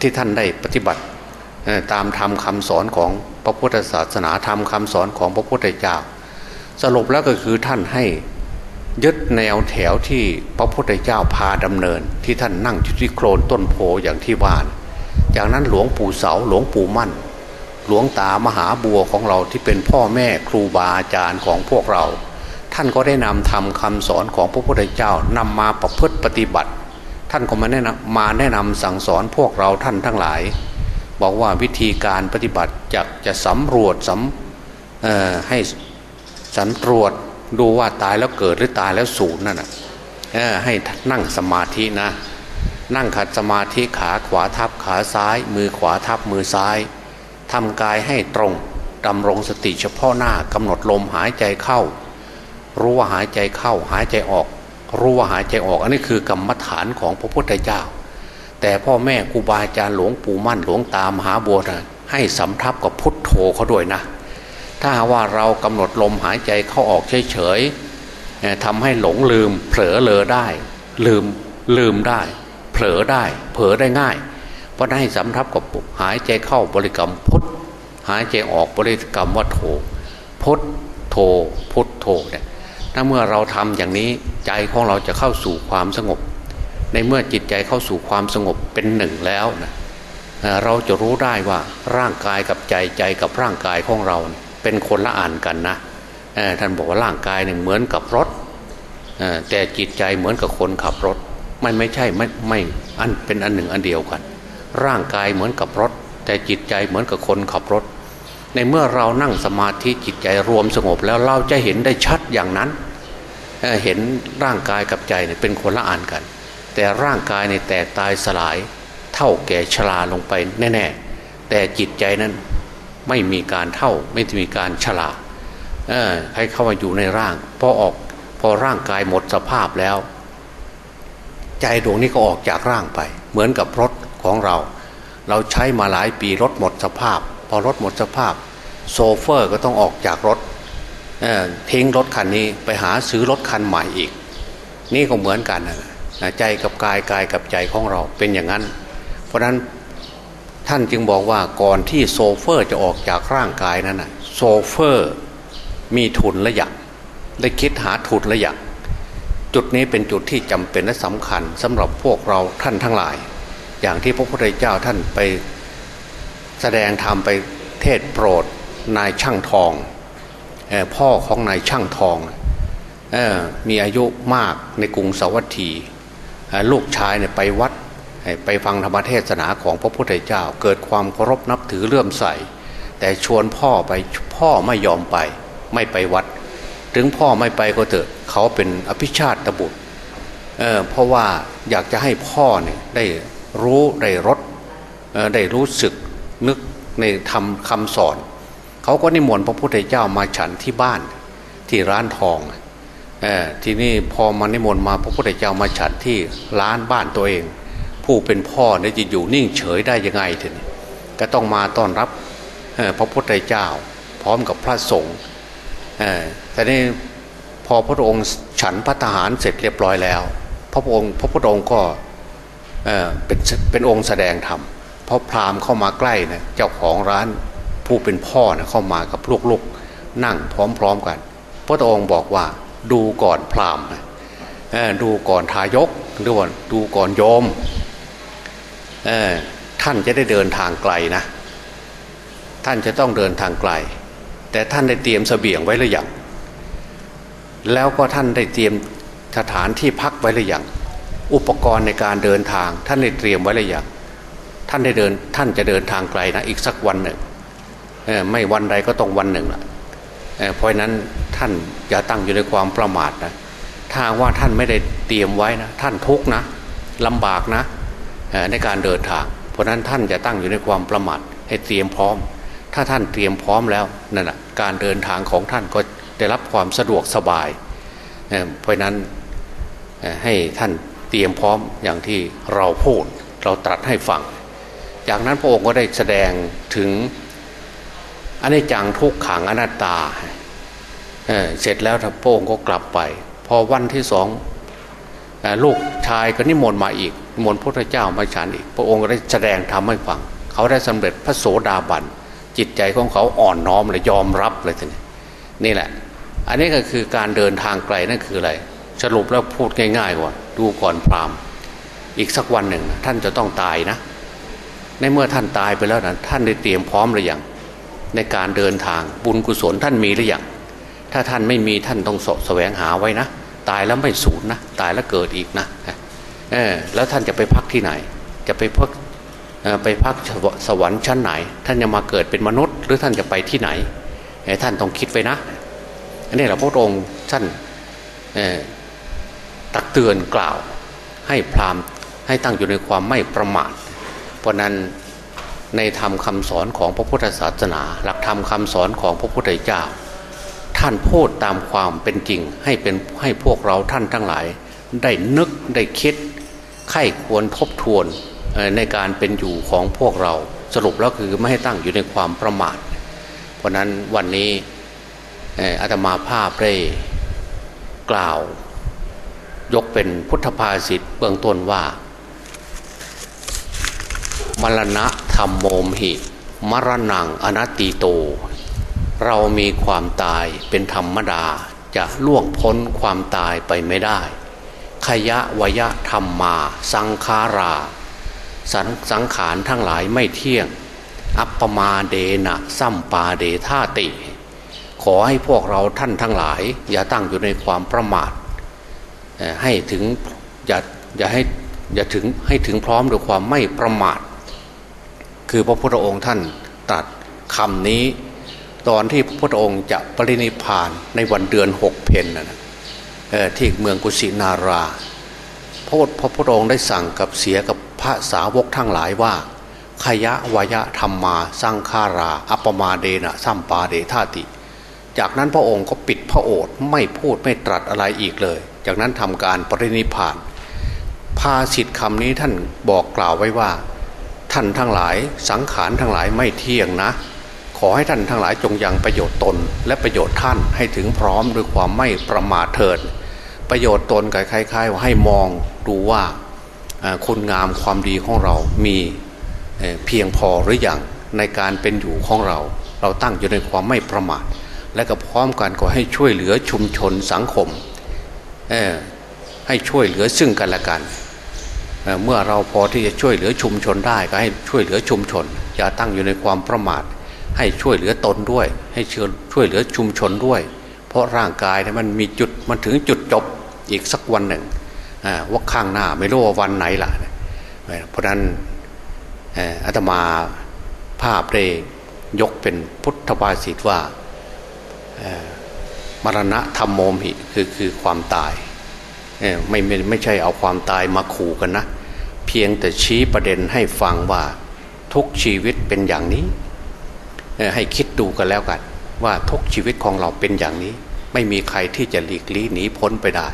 ที่ท่านได้ปฏิบัติตามธรรมคาสอนของพระพุทธศาสนาธรรมคาสอนของพระพุทธเจ้า สรุปแล้วก็คือท่านให้ ยึดแนวแถวที่พระพุทธเจ้าพาดำเนิน ที่ท่านนั่งที่โคลนต้นโพอย่างที่ว่านจากนั้นหลวงปู่เสาหลวงปู่มั่น หลวงตามหาบัวของเราที่เป็นพ่อแม่ครูบาอาจารย์ของพวกเรา ท่านก็ได้นำทำคำสอนของพระพุทธเจ้านำมาประพฤติปฏิบัติ ท่านก็มาแนะนำมาแนะนำสั่งสอนพวกเราท่านทั้งหลาย บอกว่าวิธีการปฏิบัติจะจะสำรวจสำให้สำรวจ ดูว่าตายแล้วเกิดหรือตายแล้วสูญนั่นนะให้นั่งสมาธินะ นั่งขัดสมาธิขาขวาทับขาซ้าย มือขวาทับมือซ้ายทำกายให้ตรงดำรงสติเฉพาะหน้ากำหนดลมหายใจเข้า รู้ว่าหายใจเข้าหายใจออก รู้ว่าหายใจออก อันนี้คือกรรมฐานของพระพุทธเจ้า แต่พ่อแม่ครูบาอาจารย์หลวงปู่มั่นหลวงตามหาบัวนะให้สำทับกับพุทโธเขาด้วยนะ ถ้าว่าเรากำหนดลมหายใจเข้าออกเฉยๆทำให้หลงลืม เผลอเลอได้ ลืมลืมได้ เผลอได้ เผลอได้ง่าย เพราะให้สำทับกับหายใจเข้าบริกรรมพุทหายใจออกบริกรรมว่าโถพุทโธพุทโธเนี่ยถ้าเมื่อเราทำอย่างนี้ใจของเราจะเข้าสู่ความสงบ ในเมื่อจิตใจเข้าสู่ความสงบเป็นหนึ่งแล้วนะเราจะรู้ได้ว่าร่างกายกับใจใจกับร่างกายของเราเเป็นคนละอ่านกันนะท่านบอกว่าร่างกายเนี่ยเหมือนกับรถแต่จิตใจเหมือนกับคนขับรถ ไม่ไม่ใช่ไม่ไม่อันเป็นอันหนึ่งอันเดียวกัน ร่างกายเหมือนกับรถ แต่จิตใจเหมือนกับคนขับรถ ในเมื่อเรานั่งสมาธิจิตใจรวมสงบแล้วเราจะเห็นได้ชัดอย่างนั้นเเห็นร่างกายกับใจเนี่ยเป็นคนละอ่านกัน แต่ร่างกายในแต่ตายสลาย เท่าแก่ชราลงไปแน่ ๆ แต่จิตใจนั้น ไม่มีการเท่า ไม่มีการชราให้เข้ามาอยู่ในร่างพอออกพอร่างกายหมดสภาพแล้ว ใจดวงนี้ก็ออกจากร่างไป เหมือนกับรถของเรา เราใช้มาหลายปีรถหมดสภาพ พอรถหมดสภาพ โซเฟอร์ก็ต้องออกจากรถทิ้งรถคันนี้ไปหาซื้อรถคันใหม่อีก นี่ก็เหมือนกันนะใจกับกายกายกับใจของเราเป็นอย่างนั้น เพราะนั้น ท่านจึงบอกว่าก่อนที่โซเฟอร์จะออกจากร่างกายนั้นนะโซเฟอร์มีทุนและอยากได้คิดหาทุนและอยากจุดนี้เป็นจุดที่จำเป็นและสำคัญสำหรับพวกเราท่านทั้งหลาย อย่างที่พระพุทธเจ้าท่านไปแสดงธรรมไปเทศโปรดนายช่างทองพ่อของนายช่างทองมีอายุมากในกรุงสวัสดีลูกชายเนี่ยไปวัด ไปฟังธรรมเทศนาของพระพุทธเจ้า เกิดความเคารพนับถือเลื่อมใส แต่ชวนพ่อไปพ่อไม่ยอมไป ไม่ไปวัด ถึงพ่อไม่ไปก็เถอะเขาเป็นอภิชาติบุตรเเพราะว่าอยากจะให้พ่อเนี่ยได้รู้ได้รสได้รู้สึกนึกในทำคำสอน เขาก็นิมนต์พระพุทธเจ้ามาฉันที่บ้านที่ร้านทองอทีนี้พอมานิมนต์มาพระพุทธเจ้ามาฉันที่ร้านบ้านตัวเอง ผู้เป็นพ่อเนี่ยจะอยู่นิ่งเฉยได้ยังไงทีนี้ก็ต้องมาต้อนรับพระพุทธเจ้า พร้อมกับพระสงฆ์แต่นี่พอพระองค์ฉันพระทหารเสร็จเรียบร้อยแล้ว พระองค์พระพุทธองค์ก็เป็นเป็นองค์แสดงธรรมพอพราหมณ์เข้ามาใกล้เนี่ยเจ้าของร้านผู้เป็นพ่อเนี่ยเข้ามากับลูกๆนั่งพร้อมๆกัน พระองค์บอกว่าดูก่อนพราหมณ์ดูก่อนทายกดูก่อนดูก่อนโยม ท่านจะได้เดินทางไกลนะ ท่านจะต้องเดินทางไกล แต่ท่านได้เตรียมเสบียงไว้หรือยังแล้วก็ท่านได้เตรียมสถานที่พักไว้หรือยังอุปกรณ์ในการเดินทาง ท่านได้เตรียมไว้หรือยังท่านได้เดินท่านจะเดินทางไกลนะอีกสักวันหนึ่งไม่วันใดก็ต้องวันหนึ่งละเพราะนั้นท่านอย่าตั้งอยู่ในความประมาทนะถ้าว่าท่านไม่ได้เตรียมไว้นะ ท่านทุกนะลำบากนะ ในการเดินทาง เพราะนั้นท่านจะตั้งอยู่ในความประมาทให้เตรียมพร้อม ถ้าท่านเตรียมพร้อมแล้วนั่นแหะการเดินทางของท่านก็ได้รับความสะดวกสบายเพราะนั้นให้ท่านเตรียมพร้อมอย่างที่เราพูดเราตรัสให้ฟัง จากนั้นพระองค์ก็ได้แสดงถึงอันนี้จังทุกขังอนัตตาเเสร็จแล้วพระองค์ก็กลับไป พอวันที่สอง ลูกชายก็นิมนต์มาอีกนิมนต์พระเจ้ามาฉันอีก พระองค์ได้แสดงทำให้ฟัง เขาได้สำเร็จพระโสดาบันจิตใจของเขาอ่อนน้อมเลยยอมรับเลยทีนี้นี่แหละ อันนี้ก็คือการเดินทางไกลนั่นคืออะไร สรุปแล้วพูดง่ายๆว่าดูก่อนพรามอีกสักวันหนึ่ง ท่านจะต้องตายนะ ในเมื่อท่านตายไปแล้วนะท่านได้เตรียมพร้อมหรือยังในการเดินทางบุญกุศลท่านมีหรือยังถ้าท่านไม่มีท่านต้องสแสวงหาไว้นะ ตายแล้วไม่สูญนะตายแล้วเกิดอีกนะเออแล้วท่านจะไปพักที่ไหน จะไปพักไปพักสวรรค์ชั้นไหน ท่านจะมาเกิดเป็นมนุษย์ หรือท่านจะไปที่ไหนท่านต้องคิดไว้นะอันนี้เราพระองค์ท่านตักเตือนกล่าว ให้พรามให้ตั้งอยู่ในความไม่ประมาท เพราะนั้นในธรรมคาสอนของพระพุทธศาสนา หลักธรรมคาสอนของพระพุทธเจ้า ท่านพูดตามความเป็นจริง ให้เป็นให้พวกเราท่านทั้งหลาย ได้นึกได้คิดไข้ควรทบทวนในการเป็นอยู่ของพวกเราสรุปแล้วคือไม่ให้ตั้งอยู่ในความประมาท เพราะนั้นวันนี้อาตมาภาพได้กล่าว ยกเป็นพุทธภาษิตเบื้องต้นว่า มรณะธรรมโมมหิ มรณงอนัตติโต เรามีความตายเป็นธรรมดาจะล่วงพ้นความตายไปไม่ได้ ขยะวยะธรรมมา สังขาราสสังขารทั้งหลายไม่เที่ยง อัปปมาเดนะซัมปาเดธาติ ขอให้พวกเราท่านทั้งหลาย อย่าตั้งอยู่ในความประมาทให้ถึงอย่าอย่าให้อย่าถึงให้ถึงพร้อมด้วยความไม่ประมาท คือพระพุทธองค์ท่านตัดคำนี้ ตอนที่พระพุทธองค์จะปรินิพานในวันเดือนหกเพนนะที่เมืองกุสินาราพระพระพุทธองค์ได้สั่งกับเสียกับพระสาวกทั้งหลายว่าขยะวยะธรรมมาสร้างคารา อัปมาเดนะสัมปาเดธาติ จากนั้นพระองค์ก็ปิดพระโอษฐ์ไม่พูดไม่ตรัสอะไรอีกเลย จากนั้นทำการปรินิพานภาสิทธิ์คำนี้ท่านบอกกล่าวไว้ว่า ท่านทั้งหลายสังขารทั้งหลายไม่เที่ยงนะ อให้ท่านทั้งหลายจงยังประโยชน์ตนและประโยชน์ท่านให้ถึงพร้อมด้วยความไม่ประมาทเถิด ประโยชน์ตนกับคล้ายๆ ว่าให้มองดูว่าคุณงามความดีของเรามีเพียงพอหรืออยังในการเป็นอยู่ของเรา เราตั้งอยู่ในความไม่ประมาท และก็พร้อมกันก็ให้ช่วยเหลือชุมชนสังคมให้ช่วยเหลือซึ่งกันและกันเมื่อเราพอที่จะช่วยเหลือชุมชนได้ก็ให้ช่วยเหลือชุมชน อย่าตั้งอยู่ในความประมาท ให้ช่วยเหลือตนด้วย ให้ช่วยเหลือชุมชนด้วย เพราะร่างกายเนี่ยมันมีจุดมันถึงจุดจบอีกสักวันหนึ่งว่าข้างหน้าไม่รู้ว่าวันไหนล่ะ เพราะนั้นอาตมาภาพได้ยกเป็นพุทธภาษิตว่ามรณะธรรมโมหิคือคือความตายไม่ไม่ไม่ใช่เอาความตายมาขู่กันนะ เพียงแต่ชี้ประเด็นให้ฟังว่าทุกชีวิตเป็นอย่างนี้ ให้คิดดูกันแล้วกัน ว่าทุกชีวิตของเราเป็นอย่างนี้ ไม่มีใครที่จะหลีกลี่หนีพ้นไปได้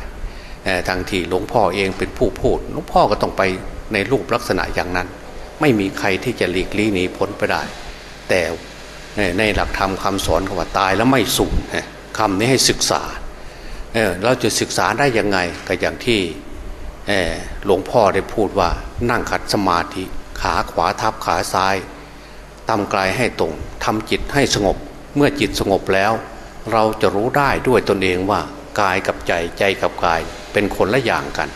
ทางที่หลวงพ่อเองเป็นผู้พูดหลวงพ่อก็ต้องไปในรูปลักษณะอย่างนั้น ไม่มีใครที่จะหลีกลี่หนีพ้นไปได้ แต่ในหลักธรรมคาสอนคำว่าตายแล้วไม่สูญคำนี้ให้ศึกษาเเราจะศึกษาได้ยังไงก็อย่างที่หลวงพ่อได้พูดว่านั่งขัดสมาธิขาขวาทับขาซ้าย ตำกายให้ตรงทำจิตให้สงบ เมื่อจิตสงบแล้ว เราจะรู้ได้ด้วยตนเองว่ากายกับใจใจกับกายเป็นคนละอย่างกัน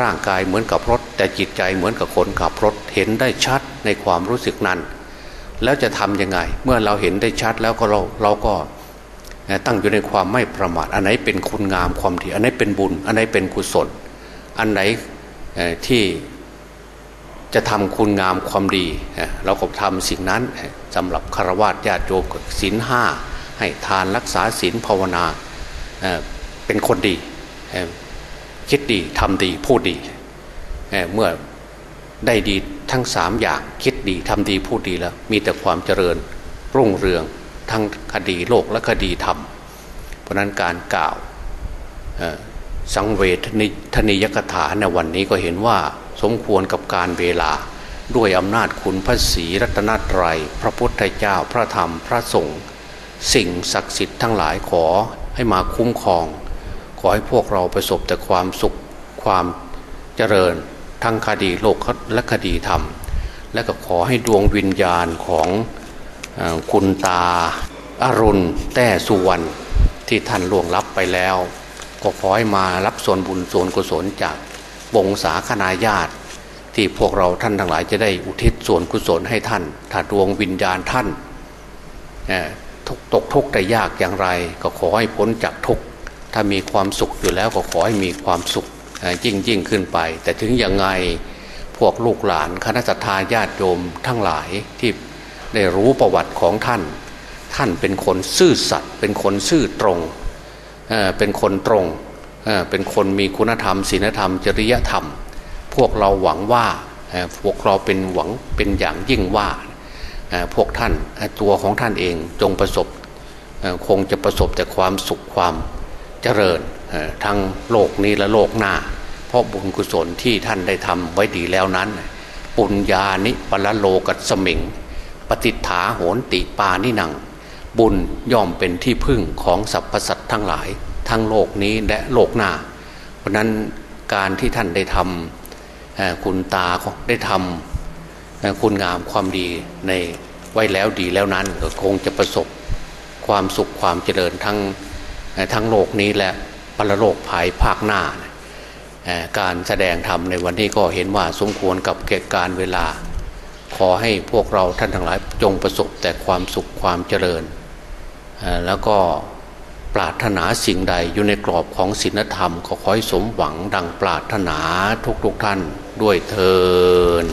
ร่างกายเหมือนกับรถ แต่จิตใจเหมือนกับคนขับรถเห็นได้ชัดในความรู้สึกนั้น แล้วจะทำยังไง เมื่อเราเห็นได้ชัดแล้วก็เราเราก็ตั้งอยู่ในความไม่ประมาทอันไหนเป็นคุณงามความดีอันไหนเป็นบุญ อันไหนเป็นกุศล อันไหนที่ จะทำคุณงามความดี เราก็ทำสิ่งนั้นสำหรับคารวะญาติโยมศีลห้าให้ทานรักษาศีลภาวนาเป็นคนดี คิดดีทำดีพูดดีเมื่อได้ดีทั้งสามอย่างคิดดีทำดีพูดดีแล้ว มีแต่ความเจริญรุ่งเรืองทั้งคดีโลกและคดีธรรม เพราะนั้นการกล่าวสังเวททนิยกถาในวันนี้ก็เห็นว่า สมควรกับการเวลา ด้วยอำนาจคุณพระศรีรัตนตรัย พระพุทธเจ้าพระธรรมพระสงฆ์สิ่งศักดิ์สิทธิ์ทั้งหลายขอให้มาคุ้มครอง ขอให้พวกเราประสบแต่ความสุขความเจริญ ทั้งคดีโลกและคดีธรรม และก็ขอให้ดวงวิญญาณของคุณตาอารุณแต้สุวรรณที่ท่านล่วงลับไปแล้ว ก็ขอให้มารับส่วนบุญส่วนกุศลจาก วงศาคณาญาติ ที่พวกเราท่านทั้งหลายจะได้อุทิศส่วนกุศลให้ท่าน ถ้าดวงวิญญาณท่านทุกตกทุกข์แต่ยากอย่างไร ก็ขอให้พ้นจากทุกข์ถ้ามีความสุขอยู่แล้วก็ขอให้มีความสุขยิ่งยิ่งขึ้นไป แต่ถึงยังไงพวกลูกหลานคณะทาญาติโยมทั้งหลายที่ได้รู้ประวัติของท่าน ท่านเป็นคนซื่อสัตย์เป็นคนซื่อตรง เป็นคนตรง เป็นคนมีคุณธรรมศีลธรรม จริยธรรม พวกเราหวังว่าพวกเราเป็นหวังเป็นอย่างยิ่งว่าพวกท่านตัวของท่านเองจงประสบคงจะประสบแต่ความสุขความเจริญทั้งโลกนี้และโลกหน้า เพราะบุญกุศลที่ท่านได้ทำไว้ดีแล้วนั้น ปุญญานิปละโลกัสมิง ปฏิฐาโหนติปานิหนัง บุญย่อมเป็นที่พึ่งของสรรพสัตว์ทั้งหลาย ทั้งโลกนี้และโลกหน้า เพราะนั้นการที่ท่านได้ทำคุณตาได้ทำคุณงามความดีในไว้แล้วดีแล้วนั้นก็คงจะประสบความสุขความเจริญทั้งทั้งโลกนี้และปรโลกภายภาคหน้า การแสดงธรรมในวันนี้ก็เห็นว่าสมควรกับเกิดการเวลา ขอให้พวกเราท่านทั้งหลายจงประสบแต่ความสุขความเจริญ แล้วก็ ปรารถนาสิ่งใดอยู่ในกรอบของศีลธรรมขอขอให้สมหวังดังปรารถนาทุกๆทท่านด้วยเทอ